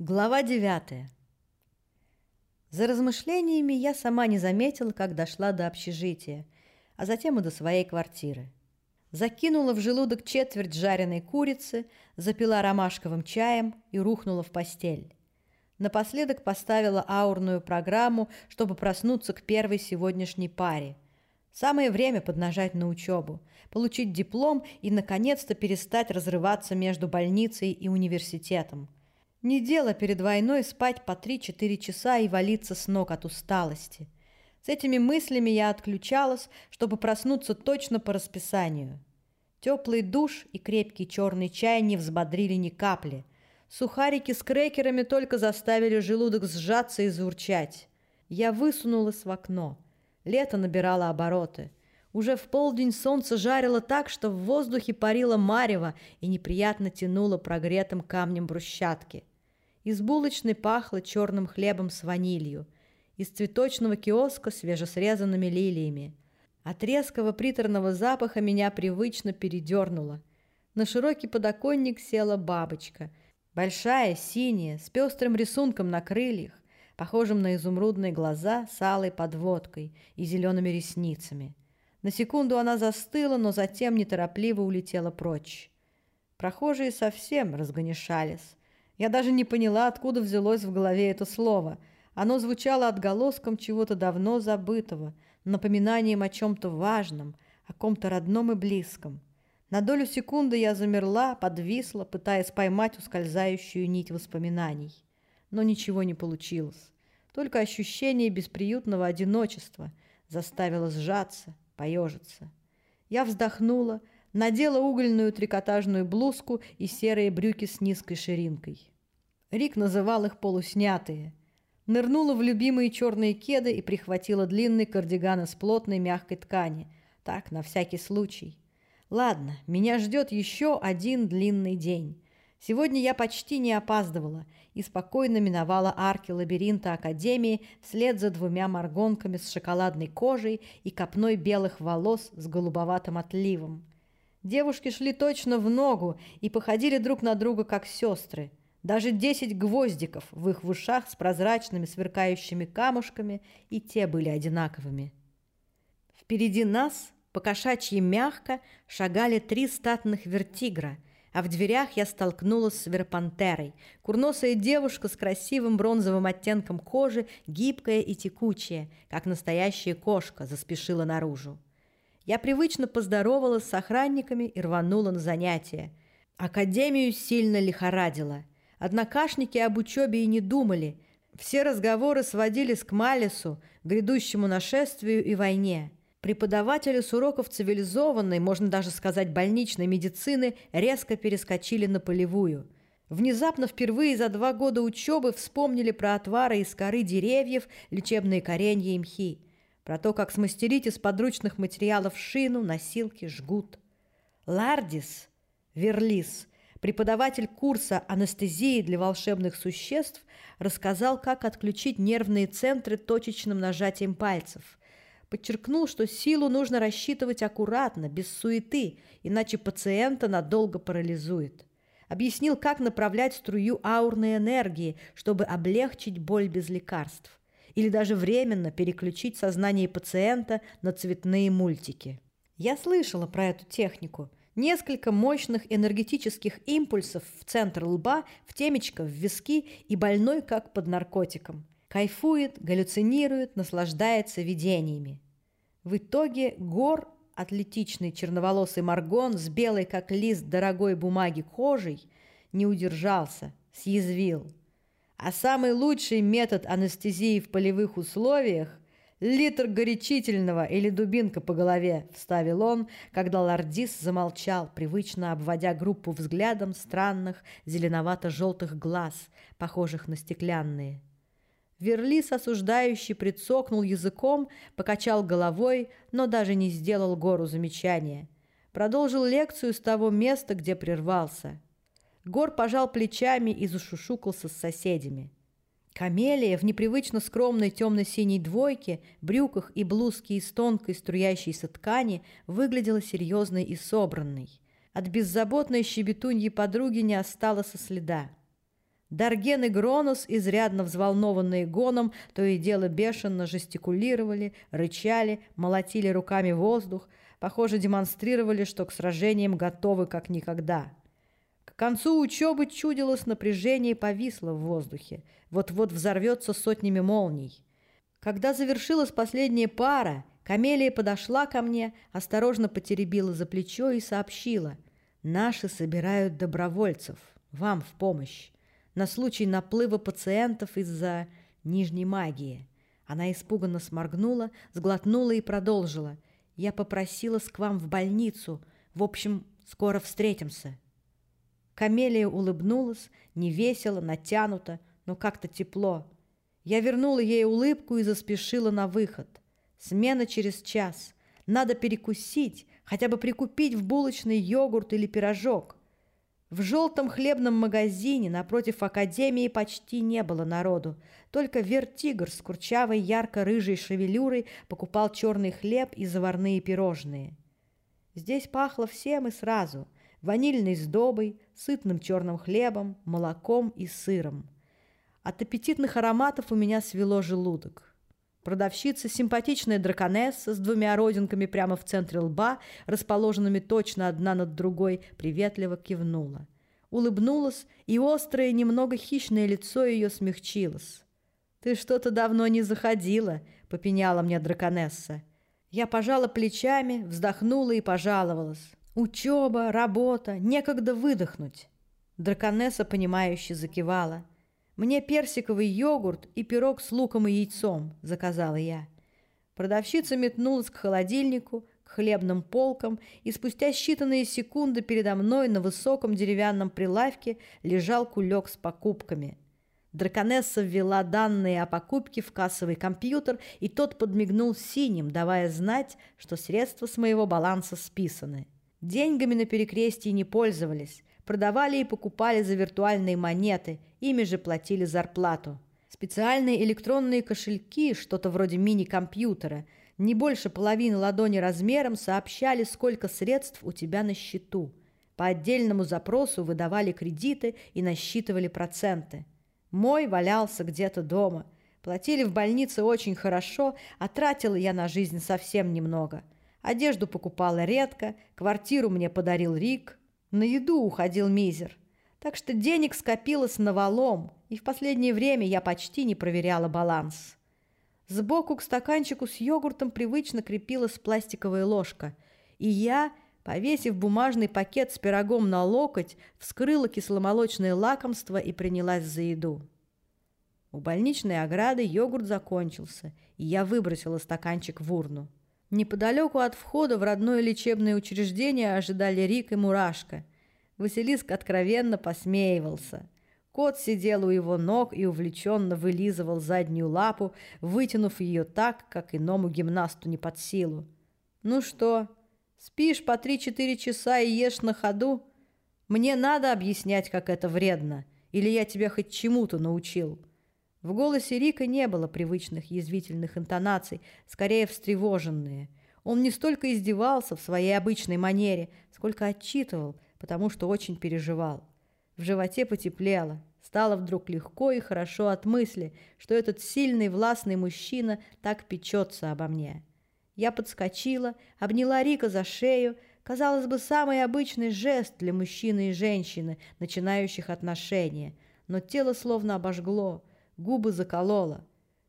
Глава девятая. За размышлениями я сама не заметила, как дошла до общежития, а затем и до своей квартиры. Закинула в желудок четверть жареной курицы, запила ромашковым чаем и рухнула в постель. Напоследок поставила аурную программу, чтобы проснуться к первой сегодняшней паре. Самое время поднажать на учебу, получить диплом и, наконец-то, перестать разрываться между больницей и университетом. Не дело перед войной спать по 3-4 часа и валиться с ног от усталости. С этими мыслями я отключалась, чтобы проснуться точно по расписанию. Теплый душ и крепкий черный чай не взбодрили ни капли. Сухарики с крекерами только заставили желудок сжаться и заурчать. Я высунулась в окно. Лето набирало обороты. Уже в полдень солнце жарило так, что в воздухе парило марево и неприятно тянуло прогретым камнем брусчатки – из булочной пахло черным хлебом с ванилью, из цветочного киоска свежесрезанными лилиями. От резкого приторного запаха меня привычно передернуло. На широкий подоконник села бабочка. Большая, синяя, с пестрым рисунком на крыльях, похожим на изумрудные глаза с алой подводкой и зелеными ресницами. На секунду она застыла, но затем неторопливо улетела прочь. Прохожие совсем разгонешались. Я даже не поняла, откуда взялось в голове это слово. Оно звучало отголоском чего-то давно забытого, напоминанием о чем-то важном, о ком-то родном и близком. На долю секунды я замерла, подвисла, пытаясь поймать ускользающую нить воспоминаний. Но ничего не получилось. Только ощущение бесприютного одиночества заставило сжаться, поежиться. Я вздохнула, надела угольную трикотажную блузку и серые брюки с низкой ширинкой. Рик называл их полуснятые. Нырнула в любимые черные кеды и прихватила длинный кардиган из плотной мягкой ткани. Так, на всякий случай. Ладно, меня ждет еще один длинный день. Сегодня я почти не опаздывала и спокойно миновала арки лабиринта Академии вслед за двумя маргонками с шоколадной кожей и копной белых волос с голубоватым отливом. Девушки шли точно в ногу и походили друг на друга, как сестры. Даже десять гвоздиков в их в ушах с прозрачными сверкающими камушками и те были одинаковыми. Впереди нас, по мягко, шагали три статных вертигра, а в дверях я столкнулась с верпантерой. Курносая девушка с красивым бронзовым оттенком кожи, гибкая и текучая, как настоящая кошка, заспешила наружу. Я привычно поздоровалась с охранниками и рванула на занятия. Академию сильно лихорадило. Однокашники об учебе и не думали. Все разговоры сводились к Малису, грядущему нашествию и войне. Преподаватели с уроков цивилизованной, можно даже сказать больничной медицины, резко перескочили на полевую. Внезапно впервые за два года учебы вспомнили про отвары из коры деревьев, лечебные коренья и мхи про то, как смастерить из подручных материалов шину, носилки, жгут. Лардис, Верлис, преподаватель курса анестезии для волшебных существ, рассказал, как отключить нервные центры точечным нажатием пальцев. Подчеркнул, что силу нужно рассчитывать аккуратно, без суеты, иначе пациента надолго парализует. Объяснил, как направлять струю аурной энергии, чтобы облегчить боль без лекарств или даже временно переключить сознание пациента на цветные мультики. Я слышала про эту технику. Несколько мощных энергетических импульсов в центр лба, в темечко, в виски и больной как под наркотиком. Кайфует, галлюцинирует, наслаждается видениями. В итоге Гор, атлетичный черноволосый Маргон с белой как лист дорогой бумаги кожей, не удержался, съязвил – а самый лучший метод анестезии в полевых условиях – литр горячительного или дубинка по голове, вставил он, когда лордис замолчал, привычно обводя группу взглядом странных зеленовато-желтых глаз, похожих на стеклянные. Верлис, осуждающий, прицокнул языком, покачал головой, но даже не сделал гору замечания. Продолжил лекцию с того места, где прервался – Гор пожал плечами и зашушукался с соседями. Камелия в непривычно скромной темно-синей двойке, брюках и блузке из тонкой струящейся ткани выглядела серьезной и собранной. От беззаботной щебетуньи подруги не осталось следа. Дарген и Гронос, изрядно взволнованные гоном, то и дело бешено жестикулировали, рычали, молотили руками воздух, похоже, демонстрировали, что к сражениям готовы как никогда. К концу учебы чудилось напряжение повисло в воздухе. Вот-вот взорвется сотнями молний. Когда завершилась последняя пара, Камелия подошла ко мне, осторожно потеребила за плечо и сообщила. «Наши собирают добровольцев. Вам в помощь на случай наплыва пациентов из-за нижней магии. Она испуганно сморгнула, сглотнула и продолжила. «Я попросилась к вам в больницу. В общем, скоро встретимся». Камелия улыбнулась, невесело, натянуто, но как-то тепло. Я вернула ей улыбку и заспешила на выход. Смена через час. Надо перекусить, хотя бы прикупить в булочный йогурт или пирожок. В желтом хлебном магазине напротив академии почти не было народу. Только вертигр с курчавой ярко-рыжей шевелюрой покупал черный хлеб и заварные пирожные. Здесь пахло всем и сразу – ванильной сдобой, сытным черным хлебом, молоком и сыром. От аппетитных ароматов у меня свело желудок. Продавщица, симпатичная драконесса с двумя родинками прямо в центре лба, расположенными точно одна над другой, приветливо кивнула. Улыбнулась, и острое, немного хищное лицо ее смягчилось. «Ты что-то давно не заходила», — попеняла мне драконесса. Я пожала плечами, вздохнула и пожаловалась. «Учеба, работа, некогда выдохнуть». Драконесса, понимающе закивала — «Мне персиковый йогурт и пирог с луком и яйцом», — заказала я. Продавщица метнулась к холодильнику, к хлебным полкам, и спустя считанные секунды передо мной на высоком деревянном прилавке лежал кулек с покупками. Драконесса ввела данные о покупке в кассовый компьютер, и тот подмигнул синим, давая знать, что средства с моего баланса списаны. Деньгами на перекрестии не пользовались, продавали и покупали за виртуальные монеты, ими же платили зарплату. Специальные электронные кошельки, что-то вроде мини-компьютера, не больше половины ладони размером, сообщали, сколько средств у тебя на счету. По отдельному запросу выдавали кредиты и насчитывали проценты. Мой валялся где-то дома. Платили в больнице очень хорошо, а тратила я на жизнь совсем немного. Одежду покупала редко, квартиру мне подарил Рик – на еду уходил мизер. Так что денег скопилось навалом, и в последнее время я почти не проверяла баланс. Сбоку к стаканчику с йогуртом привычно крепилась пластиковая ложка, и я, повесив бумажный пакет с пирогом на локоть, вскрыла кисломолочное лакомство и принялась за еду. У больничной ограды йогурт закончился, и я выбросила стаканчик в урну. Неподалеку от входа в родное лечебное учреждение ожидали Рик и Мурашка. Василиск откровенно посмеивался. Кот сидел у его ног и увлеченно вылизывал заднюю лапу, вытянув ее так, как иному гимнасту не под силу. «Ну что, спишь по три-четыре часа и ешь на ходу? Мне надо объяснять, как это вредно, или я тебя хоть чему-то научил?» В голосе Рика не было привычных язвительных интонаций, скорее встревоженные. Он не столько издевался в своей обычной манере, сколько отчитывал, потому что очень переживал. В животе потеплело. Стало вдруг легко и хорошо от мысли, что этот сильный властный мужчина так печется обо мне. Я подскочила, обняла Рика за шею, казалось бы, самый обычный жест для мужчины и женщины, начинающих отношения, но тело словно обожгло – губы заколола.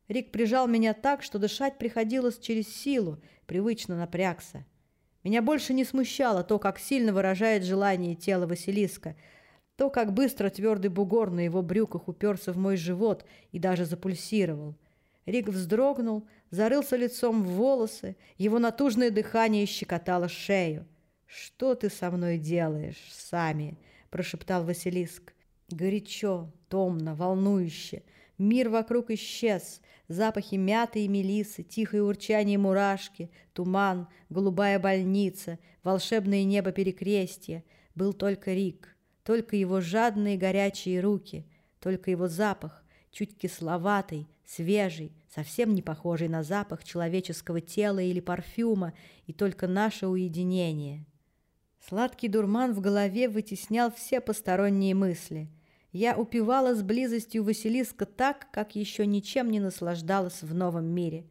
Рик прижал меня так, что дышать приходилось через силу, привычно напрягся. Меня больше не смущало то, как сильно выражает желание тело Василиска, то, как быстро твердый бугор на его брюках уперся в мой живот и даже запульсировал. Рик вздрогнул, зарылся лицом в волосы, его натужное дыхание щекотало шею. «Что ты со мной делаешь, Сами?» – прошептал Василиск. Горячо, томно, волнующе – Мир вокруг исчез, запахи мяты и мелисы, тихое урчание мурашки, туман, голубая больница, волшебное небо перекрестья. Был только Рик, только его жадные горячие руки, только его запах, чуть кисловатый, свежий, совсем не похожий на запах человеческого тела или парфюма, и только наше уединение. Сладкий дурман в голове вытеснял все посторонние мысли – Я упивалась близостью Василиска так, как еще ничем не наслаждалась в новом мире,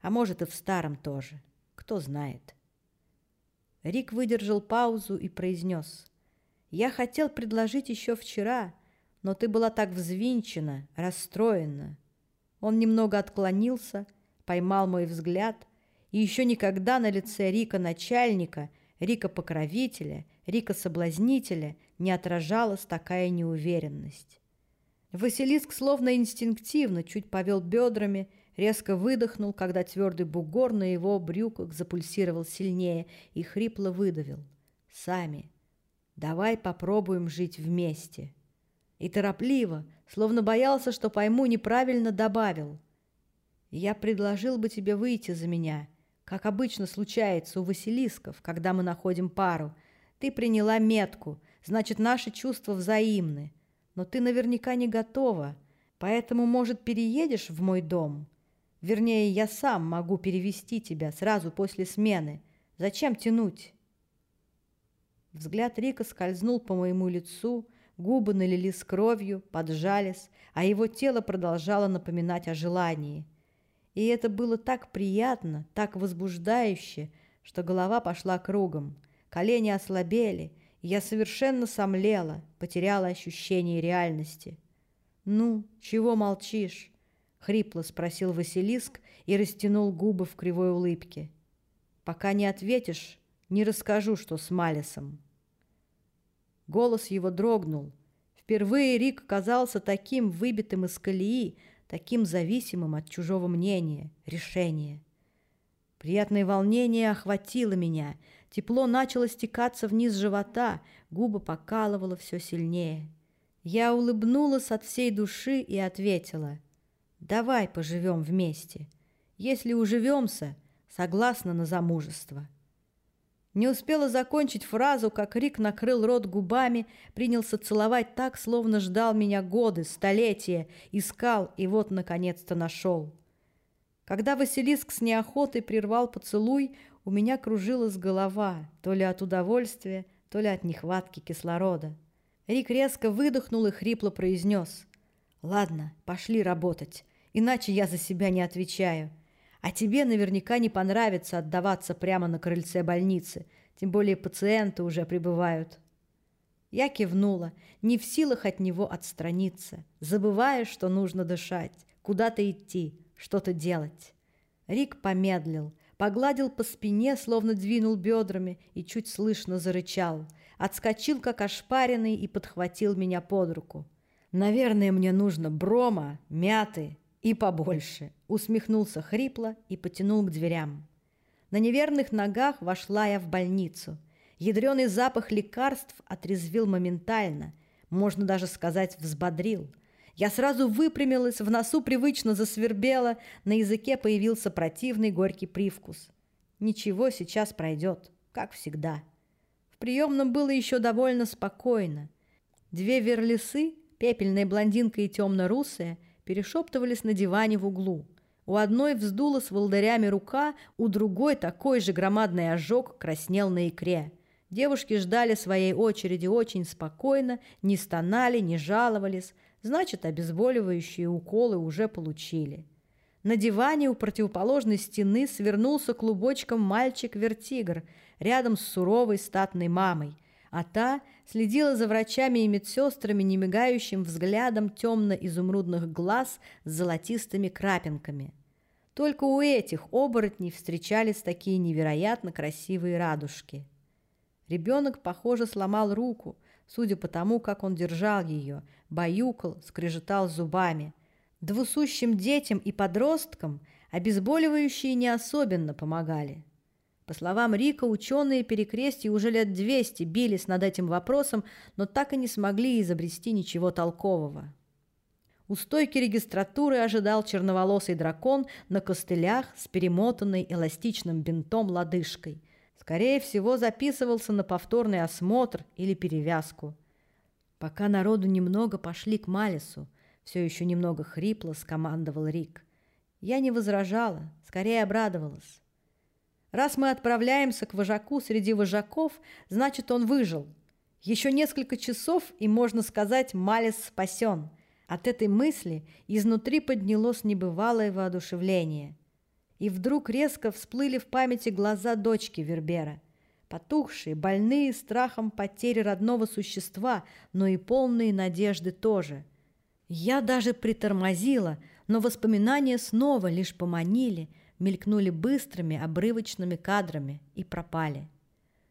а может и в старом тоже, кто знает. Рик выдержал паузу и произнес. «Я хотел предложить еще вчера, но ты была так взвинчена, расстроена». Он немного отклонился, поймал мой взгляд, и еще никогда на лице Рика начальника, Рика покровителя, Рика соблазнителя не отражалась такая неуверенность. Василиск словно инстинктивно чуть повел бедрами, резко выдохнул, когда твердый бугор на его брюках запульсировал сильнее и хрипло выдавил. «Сами. Давай попробуем жить вместе». И торопливо, словно боялся, что пойму, неправильно добавил. «Я предложил бы тебе выйти за меня, как обычно случается у Василисков, когда мы находим пару. Ты приняла метку, значит, наши чувства взаимны. Но ты наверняка не готова, поэтому, может, переедешь в мой дом?» Вернее, я сам могу перевести тебя сразу после смены. Зачем тянуть?» Взгляд Рика скользнул по моему лицу, губы налились кровью, поджались, а его тело продолжало напоминать о желании. И это было так приятно, так возбуждающе, что голова пошла кругом, колени ослабели, я совершенно сомлела, потеряла ощущение реальности. «Ну, чего молчишь?» Хрипло спросил Василиск и растянул губы в кривой улыбке. «Пока не ответишь, не расскажу, что с Малисом». Голос его дрогнул. Впервые Рик казался таким выбитым из колеи, таким зависимым от чужого мнения, решения. Приятное волнение охватило меня, тепло начало стекаться вниз живота, губы покалывало все сильнее. Я улыбнулась от всей души и ответила — Давай поживем вместе. Если уживемся, согласна на замужество». Не успела закончить фразу, как Рик накрыл рот губами, принялся целовать так, словно ждал меня годы, столетия, искал и вот, наконец-то, нашел. Когда Василиск с неохотой прервал поцелуй, у меня кружилась голова, то ли от удовольствия, то ли от нехватки кислорода. Рик резко выдохнул и хрипло произнес. «Ладно, пошли работать иначе я за себя не отвечаю. А тебе наверняка не понравится отдаваться прямо на крыльце больницы, тем более пациенты уже прибывают». Я кивнула, не в силах от него отстраниться, забывая, что нужно дышать, куда-то идти, что-то делать. Рик помедлил, погладил по спине, словно двинул бедрами и чуть слышно зарычал, отскочил, как ошпаренный, и подхватил меня под руку. «Наверное, мне нужно брома, мяты «И побольше», — усмехнулся хрипло и потянул к дверям. На неверных ногах вошла я в больницу. Ядреный запах лекарств отрезвил моментально, можно даже сказать, взбодрил. Я сразу выпрямилась, в носу привычно засвербела, на языке появился противный горький привкус. Ничего, сейчас пройдет, как всегда. В приемном было еще довольно спокойно. Две верлисы, пепельная блондинка и темно-русая — перешептывались на диване в углу. У одной вздула с волдырями рука, у другой такой же громадный ожог краснел на икре. Девушки ждали своей очереди очень спокойно, не стонали, не жаловались, значит, обезболивающие уколы уже получили. На диване у противоположной стены свернулся клубочком мальчик-вертигр рядом с суровой статной мамой а та следила за врачами и медсестрами немигающим взглядом темно-изумрудных глаз с золотистыми крапинками. Только у этих оборотней встречались такие невероятно красивые радужки. Ребенок, похоже, сломал руку, судя по тому, как он держал ее, баюкал, скрежетал зубами. Двусущим детям и подросткам обезболивающие не особенно помогали. По словам Рика, ученые перекрестья уже лет 200 бились над этим вопросом, но так и не смогли изобрести ничего толкового. У стойки регистратуры ожидал черноволосый дракон на костылях с перемотанной эластичным бинтом лодыжкой. Скорее всего, записывался на повторный осмотр или перевязку. Пока народу немного пошли к Малису, все еще немного хрипло скомандовал Рик. Я не возражала, скорее обрадовалась. Раз мы отправляемся к вожаку среди вожаков, значит, он выжил. Еще несколько часов, и, можно сказать, Малес спасен. От этой мысли изнутри поднялось небывалое воодушевление. И вдруг резко всплыли в памяти глаза дочки Вербера. Потухшие, больные страхом потери родного существа, но и полные надежды тоже. Я даже притормозила, но воспоминания снова лишь поманили, мелькнули быстрыми, обрывочными кадрами и пропали.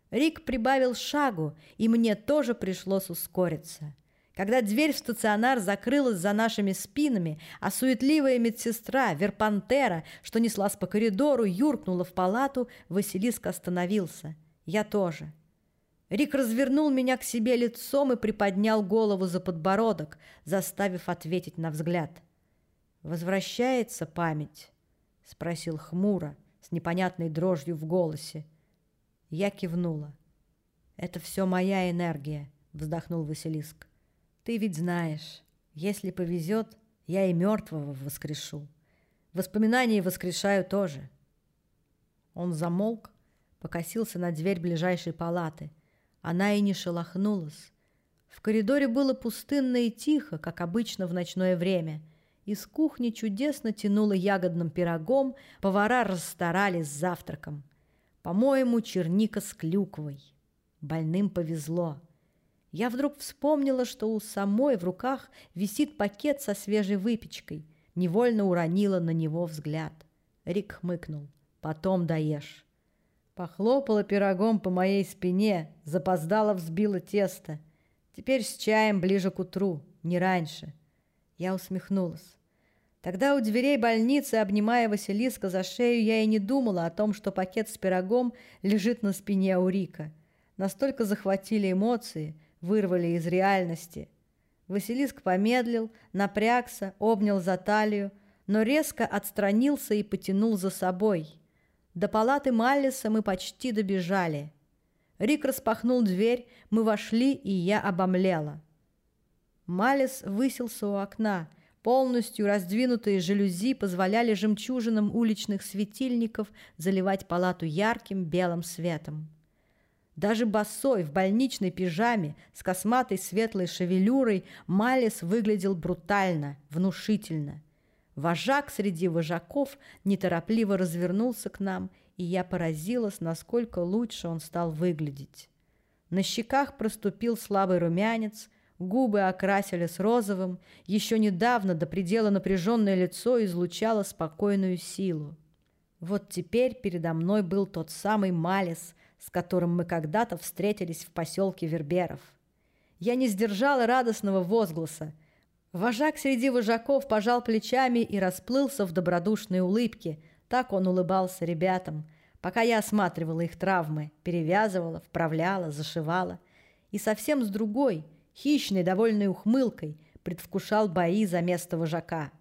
Рик прибавил шагу, и мне тоже пришлось ускориться. Когда дверь в стационар закрылась за нашими спинами, а суетливая медсестра Верпантера, что неслась по коридору, юркнула в палату, Василиск остановился. Я тоже. Рик развернул меня к себе лицом и приподнял голову за подбородок, заставив ответить на взгляд. «Возвращается память?» — спросил хмуро, с непонятной дрожью в голосе. Я кивнула. «Это все моя энергия», — вздохнул Василиск. «Ты ведь знаешь, если повезет, я и мертвого воскрешу. Воспоминания воскрешаю тоже». Он замолк, покосился на дверь ближайшей палаты. Она и не шелохнулась. В коридоре было пустынно и тихо, как обычно в ночное время. Из кухни чудесно тянуло ягодным пирогом, повара расстарались с завтраком. По-моему, черника с клюквой. Больным повезло. Я вдруг вспомнила, что у самой в руках висит пакет со свежей выпечкой. Невольно уронила на него взгляд. Рик хмыкнул. «Потом доешь». Похлопала пирогом по моей спине, запоздала взбила тесто. Теперь с чаем ближе к утру, не раньше. Я усмехнулась. Тогда у дверей больницы, обнимая Василиска за шею, я и не думала о том, что пакет с пирогом лежит на спине у Рика. Настолько захватили эмоции, вырвали из реальности. Василиск помедлил, напрягся, обнял за талию, но резко отстранился и потянул за собой. До палаты Маллиса мы почти добежали. Рик распахнул дверь, мы вошли, и я обомлела. Малис высился у окна – Полностью раздвинутые жалюзи позволяли жемчужинам уличных светильников заливать палату ярким белым светом. Даже босой в больничной пижаме с косматой светлой шевелюрой Малис выглядел брутально, внушительно. Вожак среди вожаков неторопливо развернулся к нам, и я поразилась, насколько лучше он стал выглядеть. На щеках проступил слабый румянец – Губы окрасили с розовым, еще недавно до предела напряженное лицо излучало спокойную силу. Вот теперь передо мной был тот самый Малис, с которым мы когда-то встретились в поселке Верберов. Я не сдержала радостного возгласа. Вожак среди вожаков пожал плечами и расплылся в добродушной улыбке. Так он улыбался ребятам, пока я осматривала их травмы, перевязывала, вправляла, зашивала. И совсем с другой – хищной, довольной ухмылкой, предвкушал бои за место вожака.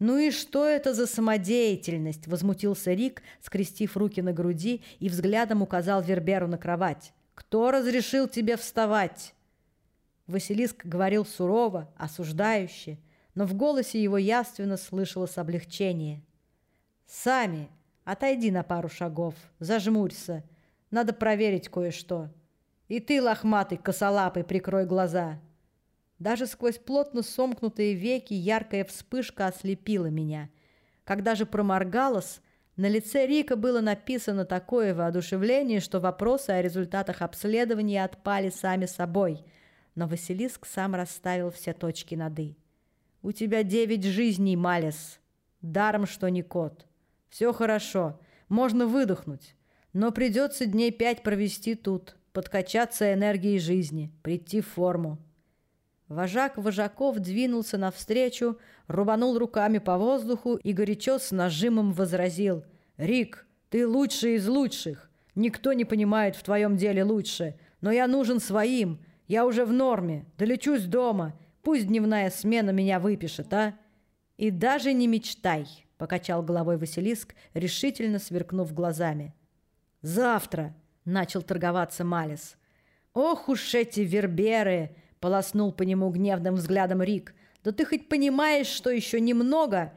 «Ну и что это за самодеятельность?» – возмутился Рик, скрестив руки на груди и взглядом указал Верберу на кровать. «Кто разрешил тебе вставать?» Василиск говорил сурово, осуждающе, но в голосе его яственно слышалось облегчение. «Сами, отойди на пару шагов, зажмурься, надо проверить кое-что». И ты, лохматый, косолапый, прикрой глаза. Даже сквозь плотно сомкнутые веки яркая вспышка ослепила меня. Когда же проморгалась, на лице Рика было написано такое воодушевление, что вопросы о результатах обследования отпали сами собой. Но Василиск сам расставил все точки над «и». «У тебя девять жизней, Малес. Даром, что не кот. Все хорошо, можно выдохнуть, но придется дней пять провести тут» подкачаться энергией жизни, прийти в форму. Вожак вожаков двинулся навстречу, рубанул руками по воздуху и горячо с нажимом возразил. «Рик, ты лучший из лучших. Никто не понимает в твоем деле лучше. Но я нужен своим. Я уже в норме. Долечусь дома. Пусть дневная смена меня выпишет, а?» «И даже не мечтай», — покачал головой Василиск, решительно сверкнув глазами. «Завтра!» начал торговаться Малис. «Ох уж эти верберы!» — полоснул по нему гневным взглядом Рик. «Да ты хоть понимаешь, что еще немного?»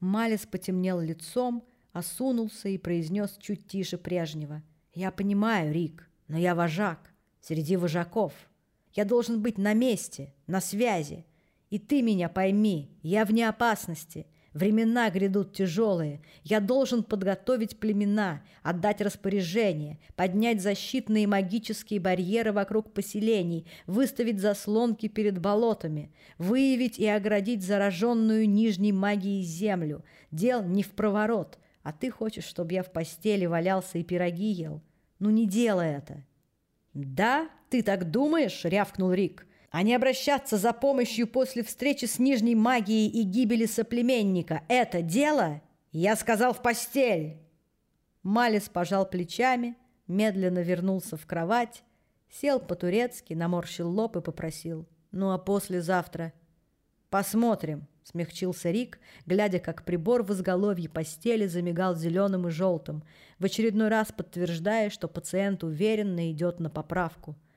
Малис потемнел лицом, осунулся и произнес чуть тише прежнего. «Я понимаю, Рик, но я вожак, среди вожаков. Я должен быть на месте, на связи. И ты меня пойми, я вне опасности. Времена грядут тяжелые. Я должен подготовить племена, отдать распоряжение, поднять защитные магические барьеры вокруг поселений, выставить заслонки перед болотами, выявить и оградить зараженную нижней магией землю. Дел не в проворот, а ты хочешь, чтобы я в постели валялся и пироги ел? Ну не делай это. «Да, ты так думаешь?» — рявкнул Рик а не обращаться за помощью после встречи с нижней магией и гибели соплеменника. Это дело? Я сказал в постель. Малис пожал плечами, медленно вернулся в кровать, сел по-турецки, наморщил лоб и попросил. «Ну а послезавтра?» «Посмотрим», — смягчился Рик, глядя, как прибор в изголовье постели замигал зеленым и желтым, в очередной раз подтверждая, что пациент уверенно идет на поправку —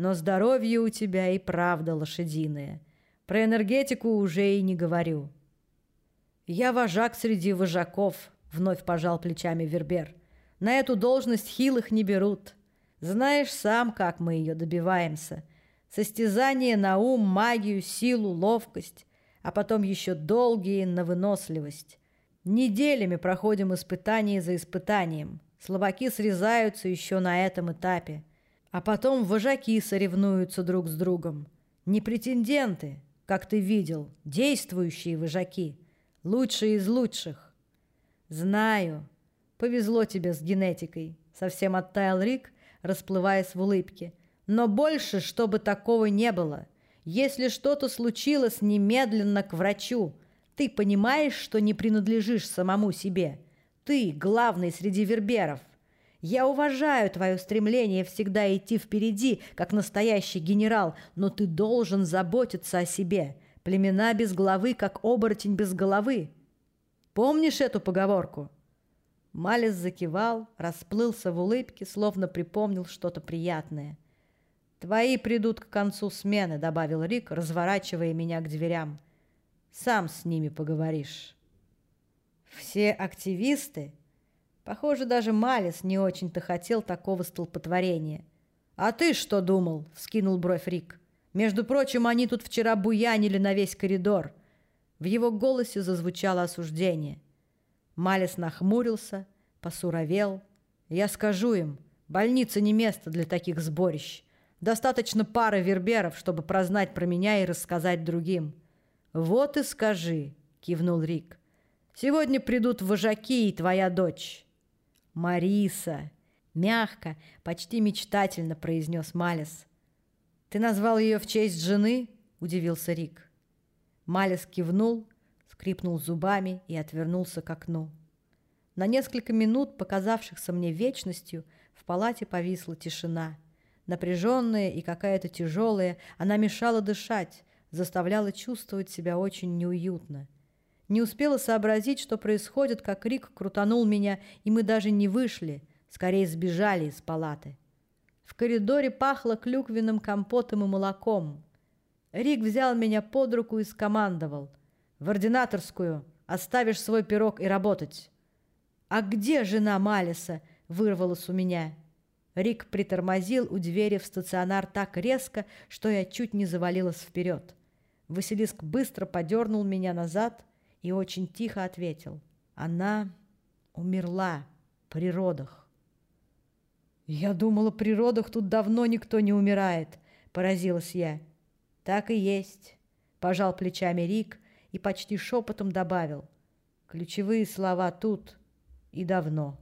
но здоровье у тебя и правда лошадиное. Про энергетику уже и не говорю. Я вожак среди вожаков, вновь пожал плечами Вербер. На эту должность хилых не берут. Знаешь сам, как мы ее добиваемся. Состязание на ум, магию, силу, ловкость, а потом еще долгие на выносливость. Неделями проходим испытание за испытанием. Словаки срезаются еще на этом этапе. А потом вожаки соревнуются друг с другом. Не претенденты, как ты видел, действующие вожаки, лучшие из лучших. Знаю, повезло тебе с генетикой, совсем оттаял Рик, расплываясь в улыбке. Но больше, чтобы такого не было. Если что-то случилось, немедленно к врачу. Ты понимаешь, что не принадлежишь самому себе. Ты главный среди верберов. Я уважаю твое стремление всегда идти впереди, как настоящий генерал, но ты должен заботиться о себе. Племена без главы, как оборотень без головы. Помнишь эту поговорку?» Малис закивал, расплылся в улыбке, словно припомнил что-то приятное. «Твои придут к концу смены», — добавил Рик, разворачивая меня к дверям. «Сам с ними поговоришь». Все активисты Похоже, даже Малис не очень-то хотел такого столпотворения. «А ты что думал?» — вскинул бровь Рик. «Между прочим, они тут вчера буянили на весь коридор». В его голосе зазвучало осуждение. Малис нахмурился, посуровел. «Я скажу им, больница не место для таких сборищ. Достаточно пары верберов, чтобы прознать про меня и рассказать другим». «Вот и скажи», — кивнул Рик. «Сегодня придут вожаки и твоя дочь». «Мариса!» — мягко, почти мечтательно произнес Малис. «Ты назвал ее в честь жены?» — удивился Рик. Малис кивнул, скрипнул зубами и отвернулся к окну. На несколько минут, показавшихся мне вечностью, в палате повисла тишина. Напряженная и какая-то тяжелая, она мешала дышать, заставляла чувствовать себя очень неуютно. Не успела сообразить, что происходит, как Рик крутанул меня, и мы даже не вышли, скорее сбежали из палаты. В коридоре пахло клюквенным компотом и молоком. Рик взял меня под руку и скомандовал. «В ординаторскую! Оставишь свой пирог и работать!» «А где жена Малиса?» — вырвалась у меня. Рик притормозил у двери в стационар так резко, что я чуть не завалилась вперед. Василиск быстро подернул меня назад — и очень тихо ответил. Она умерла при родах. «Я думала, при родах тут давно никто не умирает», — поразилась я. «Так и есть», — пожал плечами Рик и почти шепотом добавил. «Ключевые слова тут и давно».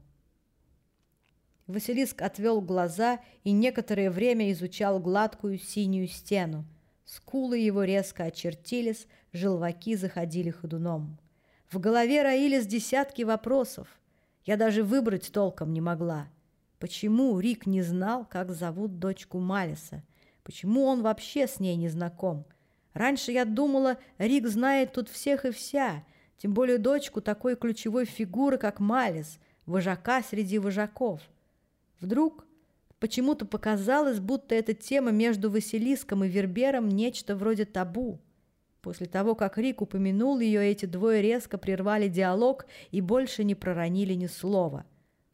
Василиск отвел глаза и некоторое время изучал гладкую синюю стену, Скулы его резко очертились, желваки заходили ходуном. В голове роились десятки вопросов. Я даже выбрать толком не могла. Почему Рик не знал, как зовут дочку Малиса? Почему он вообще с ней не знаком? Раньше я думала, Рик знает тут всех и вся, тем более дочку такой ключевой фигуры, как Малис, вожака среди вожаков. Вдруг Почему-то показалось, будто эта тема между Василиском и Вербером нечто вроде табу. После того, как Рик упомянул ее, эти двое резко прервали диалог и больше не проронили ни слова.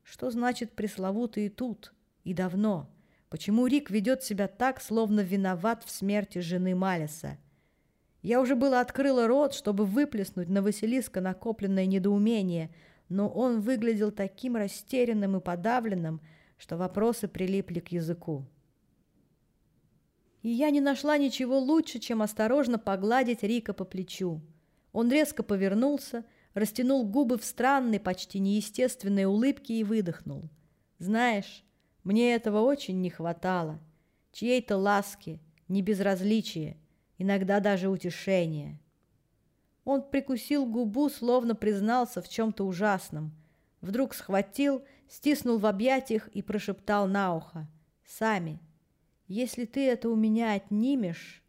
Что значит пресловутый тут и давно? Почему Рик ведет себя так, словно виноват в смерти жены Малиса? Я уже было открыла рот, чтобы выплеснуть на Василиска накопленное недоумение, но он выглядел таким растерянным и подавленным, что вопросы прилипли к языку. И я не нашла ничего лучше, чем осторожно погладить Рика по плечу. Он резко повернулся, растянул губы в странной, почти неестественной улыбке и выдохнул. «Знаешь, мне этого очень не хватало. Чьей-то ласки, небезразличия, иногда даже утешения». Он прикусил губу, словно признался в чем-то ужасном. Вдруг схватил, стиснул в объятиях и прошептал на ухо. «Сами, если ты это у меня отнимешь...»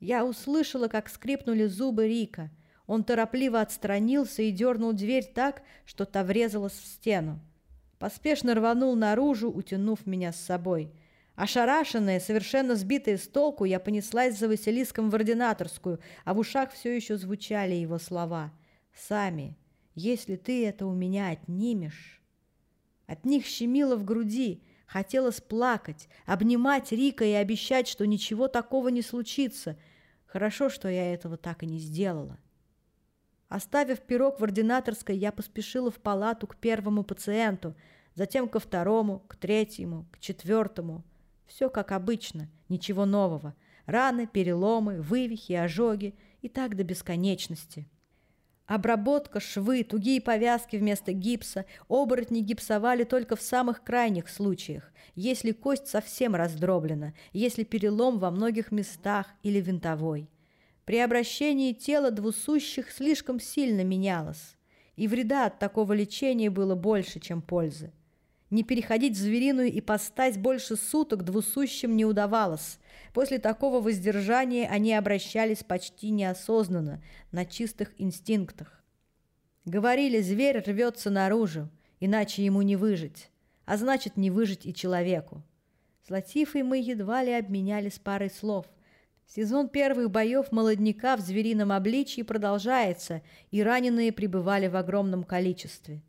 Я услышала, как скрипнули зубы Рика – он торопливо отстранился и дернул дверь так, что та врезалась в стену. Поспешно рванул наружу, утянув меня с собой. Ошарашенная, совершенно сбитая с толку, я понеслась за Василиском в ординаторскую, а в ушах все еще звучали его слова. «Сами, если ты это у меня отнимешь...» От них щемило в груди, хотелось плакать, обнимать Рика и обещать, что ничего такого не случится. Хорошо, что я этого так и не сделала. Оставив пирог в ординаторской, я поспешила в палату к первому пациенту, затем ко второму, к третьему, к четвертому. Все как обычно, ничего нового. Раны, переломы, вывихи, ожоги и так до бесконечности. Обработка, швы, тугие повязки вместо гипса, оборотни гипсовали только в самых крайних случаях, если кость совсем раздроблена, если перелом во многих местах или винтовой. При обращении тела двусущих слишком сильно менялось, и вреда от такого лечения было больше, чем пользы. Не переходить в звериную ипостась больше суток двусущим не удавалось. После такого воздержания они обращались почти неосознанно, на чистых инстинктах. Говорили, зверь рвется наружу, иначе ему не выжить, а значит, не выжить и человеку. С Латифой мы едва ли обменялись парой слов – Сезон первых боев молодняка в зверином обличье продолжается, и раненые пребывали в огромном количестве.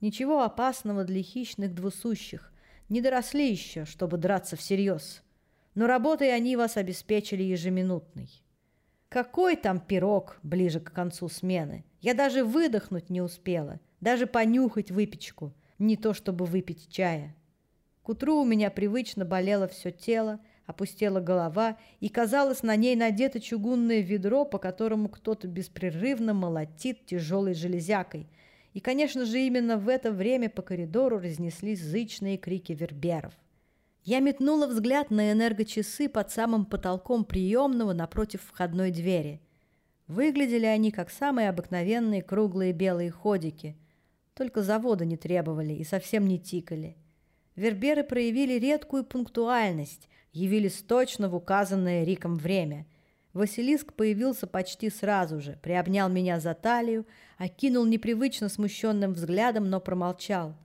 Ничего опасного для хищных двусущих. Не доросли еще, чтобы драться всерьез. Но работой они вас обеспечили ежеминутной. Какой там пирог ближе к концу смены? Я даже выдохнуть не успела, даже понюхать выпечку, не то чтобы выпить чая. К утру у меня привычно болело все тело, опустела голова, и, казалось, на ней надето чугунное ведро, по которому кто-то беспрерывно молотит тяжелой железякой. И, конечно же, именно в это время по коридору разнеслись зычные крики верберов. Я метнула взгляд на энергочасы под самым потолком приемного напротив входной двери. Выглядели они как самые обыкновенные круглые белые ходики, только завода не требовали и совсем не тикали. Верберы проявили редкую пунктуальность, явились точно в указанное Риком время. Василиск появился почти сразу же, приобнял меня за талию, окинул непривычно смущенным взглядом, но промолчал.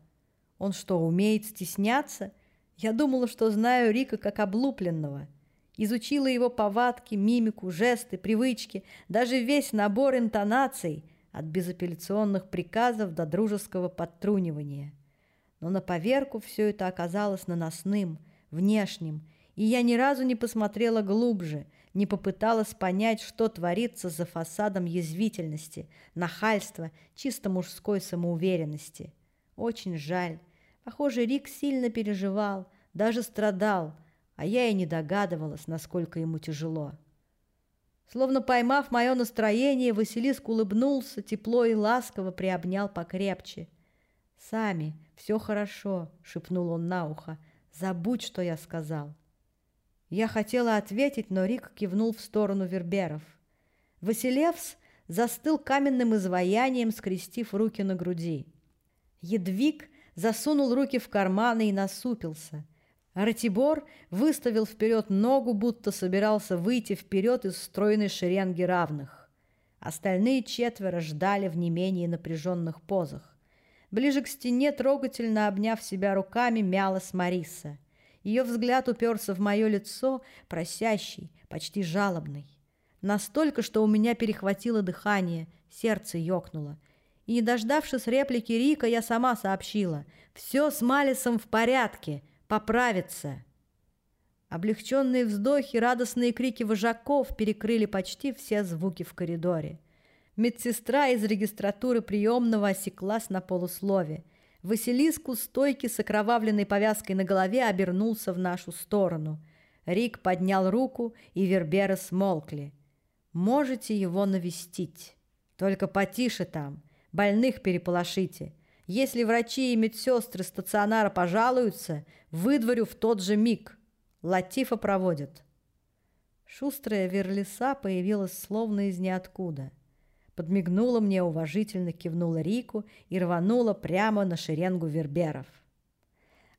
Он что, умеет стесняться? Я думала, что знаю Рика как облупленного. Изучила его повадки, мимику, жесты, привычки, даже весь набор интонаций от безапелляционных приказов до дружеского подтрунивания. Но на поверку все это оказалось наносным, внешним, и я ни разу не посмотрела глубже, не попыталась понять, что творится за фасадом язвительности, нахальства, чисто мужской самоуверенности. Очень жаль. Похоже, Рик сильно переживал, даже страдал, а я и не догадывалась, насколько ему тяжело. Словно поймав мое настроение, Василиск улыбнулся, тепло и ласково приобнял покрепче. «Сами, все хорошо», — шепнул он на ухо. «Забудь, что я сказал». Я хотела ответить, но Рик кивнул в сторону Верберов. Василевс застыл каменным изваянием, скрестив руки на груди. Едвиг засунул руки в карманы и насупился. Ратибор выставил вперед ногу, будто собирался выйти вперед из стройной шеренги равных. Остальные четверо ждали в не менее напряженных позах. Ближе к стене, трогательно обняв себя руками, мялась Мариса — ее взгляд уперся в мое лицо, просящий, почти жалобный. Настолько, что у меня перехватило дыхание, сердце ёкнуло. И, не дождавшись реплики Рика, я сама сообщила. «Все с Малисом в порядке, поправится». Облегченные вздохи, радостные крики вожаков перекрыли почти все звуки в коридоре. Медсестра из регистратуры приемного осеклась на полуслове. Василиск у стойки с окровавленной повязкой на голове обернулся в нашу сторону. Рик поднял руку, и Верберы смолкли. «Можете его навестить. Только потише там. Больных переполошите. Если врачи и медсестры стационара пожалуются, выдворю в тот же миг. Латифа проводят». Шустрая верлиса появилась словно из ниоткуда – подмигнула мне, уважительно кивнула Рику и рванула прямо на шеренгу верберов.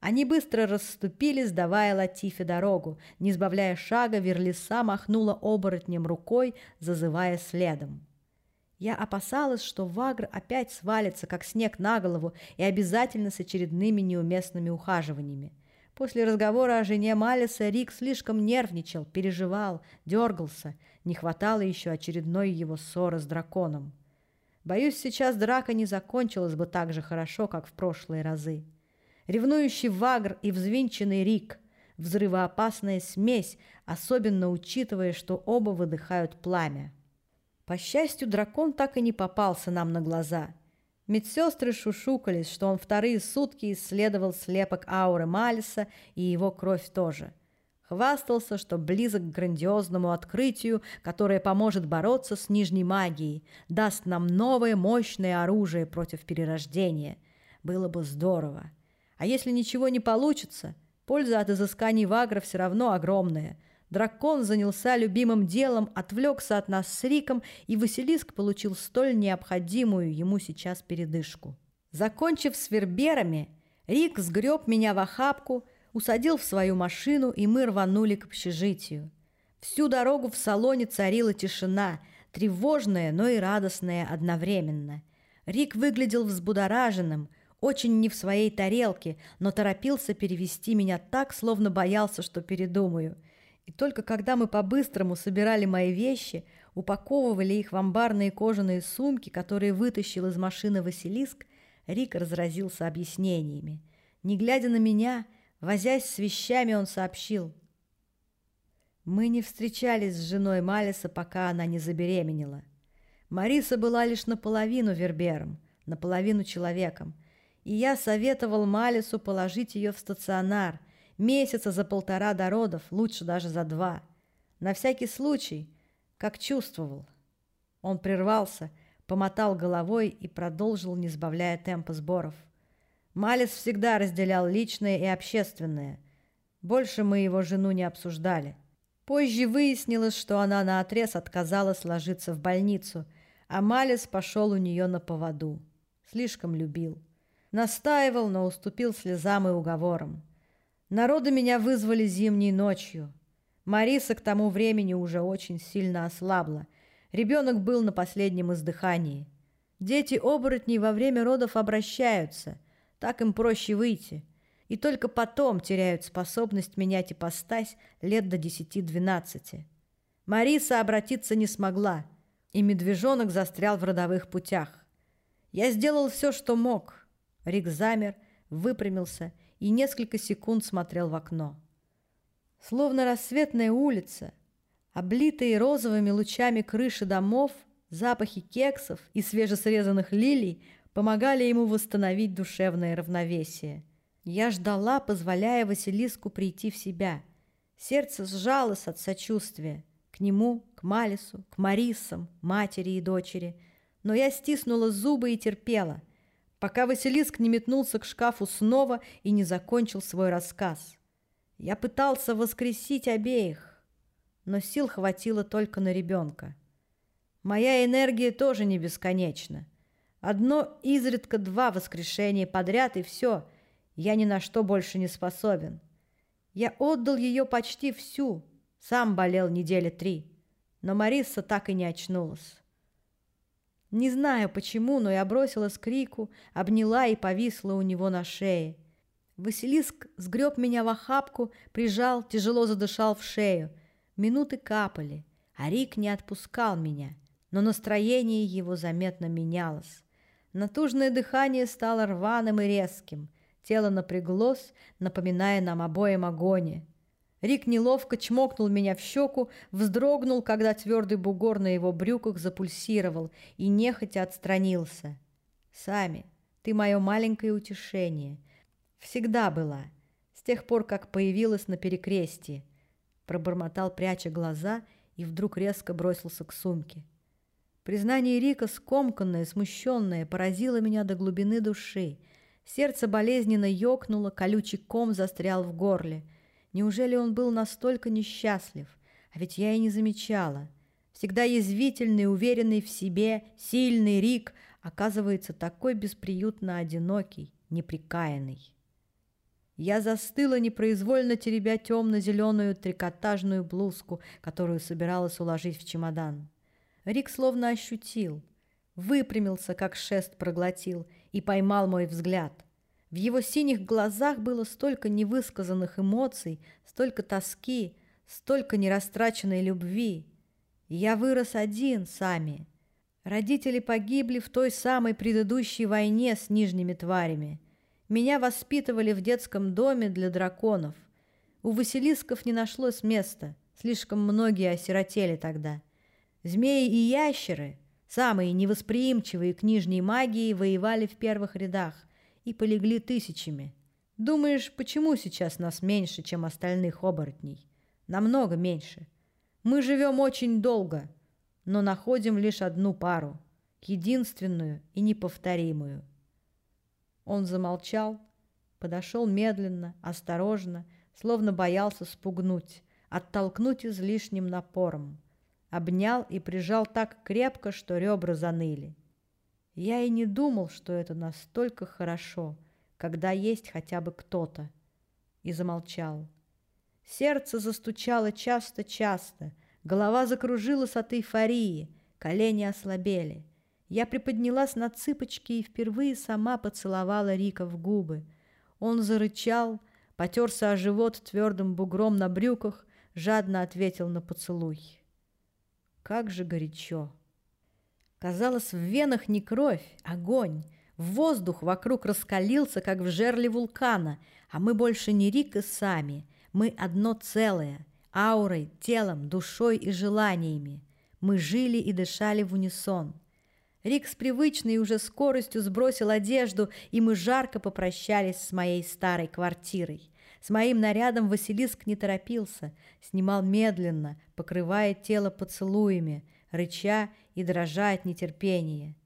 Они быстро расступились, давая Латифе дорогу. Не сбавляя шага, Верлиса махнула оборотнем рукой, зазывая следом. Я опасалась, что Вагр опять свалится, как снег на голову, и обязательно с очередными неуместными ухаживаниями. После разговора о жене Малиса Рик слишком нервничал, переживал, дергался. Не хватало еще очередной его ссоры с драконом. Боюсь, сейчас драка не закончилась бы так же хорошо, как в прошлые разы. Ревнующий Вагр и взвинченный Рик. Взрывоопасная смесь, особенно учитывая, что оба выдыхают пламя. По счастью, дракон так и не попался нам на глаза – Медсестры шушукались, что он вторые сутки исследовал слепок ауры Малиса и его кровь тоже. Хвастался, что близок к грандиозному открытию, которое поможет бороться с нижней магией, даст нам новое мощное оружие против перерождения. Было бы здорово. А если ничего не получится, польза от изысканий Вагра все равно огромная – Дракон занялся любимым делом, отвлекся от нас с Риком, и Василиск получил столь необходимую ему сейчас передышку. Закончив с верберами, Рик сгреб меня в охапку, усадил в свою машину, и мы рванули к общежитию. Всю дорогу в салоне царила тишина, тревожная, но и радостная одновременно. Рик выглядел взбудораженным, очень не в своей тарелке, но торопился перевести меня так, словно боялся, что передумаю – и только когда мы по-быстрому собирали мои вещи, упаковывали их в амбарные кожаные сумки, которые вытащил из машины Василиск, Рик разразился объяснениями. Не глядя на меня, возясь с вещами, он сообщил. Мы не встречались с женой Малиса, пока она не забеременела. Мариса была лишь наполовину вербером, наполовину человеком, и я советовал Малису положить ее в стационар – Месяца за полтора до родов, лучше даже за два. На всякий случай, как чувствовал. Он прервался, помотал головой и продолжил, не сбавляя темпа сборов. Малис всегда разделял личное и общественное. Больше мы его жену не обсуждали. Позже выяснилось, что она наотрез отказалась ложиться в больницу, а Малис пошел у нее на поводу. Слишком любил. Настаивал, но уступил слезам и уговорам. Народы меня вызвали зимней ночью. Мариса к тому времени уже очень сильно ослабла. Ребенок был на последнем издыхании. Дети оборотней во время родов обращаются. Так им проще выйти. И только потом теряют способность менять ипостась лет до 10-12. Мариса обратиться не смогла, и медвежонок застрял в родовых путях. Я сделал все, что мог. Рик замер, выпрямился и несколько секунд смотрел в окно. Словно рассветная улица, облитые розовыми лучами крыши домов, запахи кексов и свежесрезанных лилий помогали ему восстановить душевное равновесие. Я ждала, позволяя Василиску прийти в себя. Сердце сжалось от сочувствия к нему, к Малису, к Марисам, матери и дочери. Но я стиснула зубы и терпела – пока Василиск не метнулся к шкафу снова и не закончил свой рассказ. Я пытался воскресить обеих, но сил хватило только на ребенка. Моя энергия тоже не бесконечна. Одно изредка два воскрешения подряд, и все, я ни на что больше не способен. Я отдал ее почти всю, сам болел недели три, но Мариса так и не очнулась. Не знаю почему, но я бросилась к Рику, обняла и повисла у него на шее. Василиск сгреб меня в охапку, прижал, тяжело задышал в шею. Минуты капали, а Рик не отпускал меня, но настроение его заметно менялось. Натужное дыхание стало рваным и резким. Тело напряглось, напоминая нам обоим огонь. Рик неловко чмокнул меня в щеку, вздрогнул, когда твердый бугор на его брюках запульсировал и нехотя отстранился. «Сами, ты мое маленькое утешение. Всегда была, с тех пор, как появилась на перекрестии», пробормотал, пряча глаза, и вдруг резко бросился к сумке. Признание Рика, скомканное, смущенное, поразило меня до глубины души. Сердце болезненно ёкнуло, колючий ком застрял в горле. Неужели он был настолько несчастлив? А ведь я и не замечала. Всегда язвительный, уверенный в себе, сильный Рик оказывается такой бесприютно одинокий, неприкаянный. Я застыла, непроизвольно теребя темно-зеленую трикотажную блузку, которую собиралась уложить в чемодан. Рик словно ощутил, выпрямился, как шест проглотил, и поймал мой взгляд. В его синих глазах было столько невысказанных эмоций, столько тоски, столько нерастраченной любви. Я вырос один, сами. Родители погибли в той самой предыдущей войне с нижними тварями. Меня воспитывали в детском доме для драконов. У Василисков не нашлось места, слишком многие осиротели тогда – Змеи и ящеры, самые невосприимчивые к нижней магии, воевали в первых рядах и полегли тысячами. Думаешь, почему сейчас нас меньше, чем остальных оборотней? Намного меньше. Мы живем очень долго, но находим лишь одну пару, единственную и неповторимую. Он замолчал, подошел медленно, осторожно, словно боялся спугнуть, оттолкнуть излишним напором обнял и прижал так крепко, что ребра заныли. Я и не думал, что это настолько хорошо, когда есть хотя бы кто-то. И замолчал. Сердце застучало часто-часто, голова закружилась от эйфории, колени ослабели. Я приподнялась на цыпочки и впервые сама поцеловала Рика в губы. Он зарычал, потерся о живот твердым бугром на брюках, жадно ответил на поцелуй. Как же горячо! Казалось, в венах не кровь, огонь. Воздух вокруг раскалился, как в жерле вулкана, а мы больше не Рик и сами. Мы одно целое, аурой, телом, душой и желаниями. Мы жили и дышали в унисон. Рик с привычной уже скоростью сбросил одежду, и мы жарко попрощались с моей старой квартирой. С моим нарядом Василиск не торопился, снимал медленно, покрывая тело поцелуями, рыча и дрожа от нетерпения.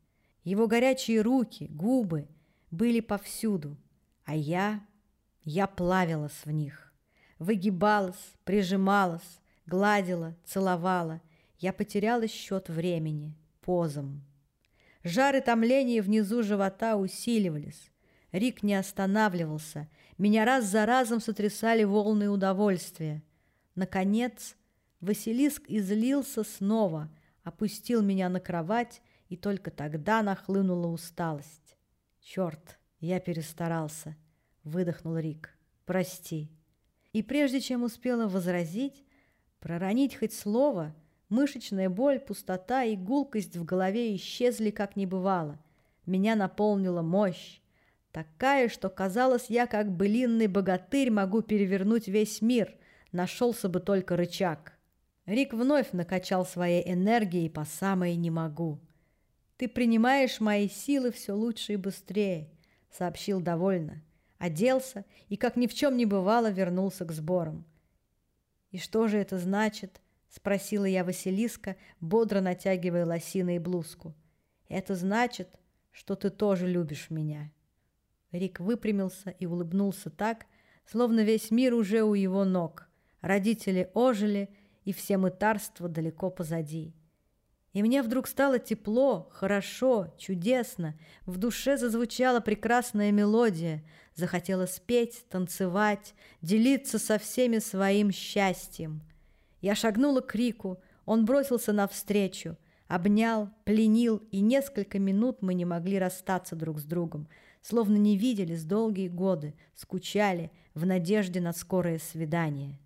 Его горячие руки, губы были повсюду, а я, я плавилась в них. Выгибалась, прижималась, гладила, целовала. Я потеряла счет времени, позам. Жары томления внизу живота усиливались. Рик не останавливался. Меня раз за разом сотрясали волны удовольствия. Наконец, Василиск излился снова, опустил меня на кровать, и только тогда нахлынула усталость. «Черт, я перестарался», — выдохнул Рик. «Прости». И прежде чем успела возразить, проронить хоть слово, мышечная боль, пустота и гулкость в голове исчезли, как не бывало. Меня наполнила мощь, Такая, что казалось, я как былинный богатырь могу перевернуть весь мир, нашелся бы только рычаг. Рик вновь накачал своей энергией по самое «не могу». «Ты принимаешь мои силы все лучше и быстрее», — сообщил довольно. Оделся и, как ни в чем не бывало, вернулся к сборам. «И что же это значит?» — спросила я Василиска, бодро натягивая лосины и блузку. «Это значит, что ты тоже любишь меня». Рик выпрямился и улыбнулся так, словно весь мир уже у его ног. Родители ожили, и все мытарство далеко позади. И мне вдруг стало тепло, хорошо, чудесно. В душе зазвучала прекрасная мелодия. Захотелось петь, танцевать, делиться со всеми своим счастьем. Я шагнула к Рику, он бросился навстречу, обнял, пленил, и несколько минут мы не могли расстаться друг с другом — словно не виделись долгие годы, скучали в надежде на скорое свидание.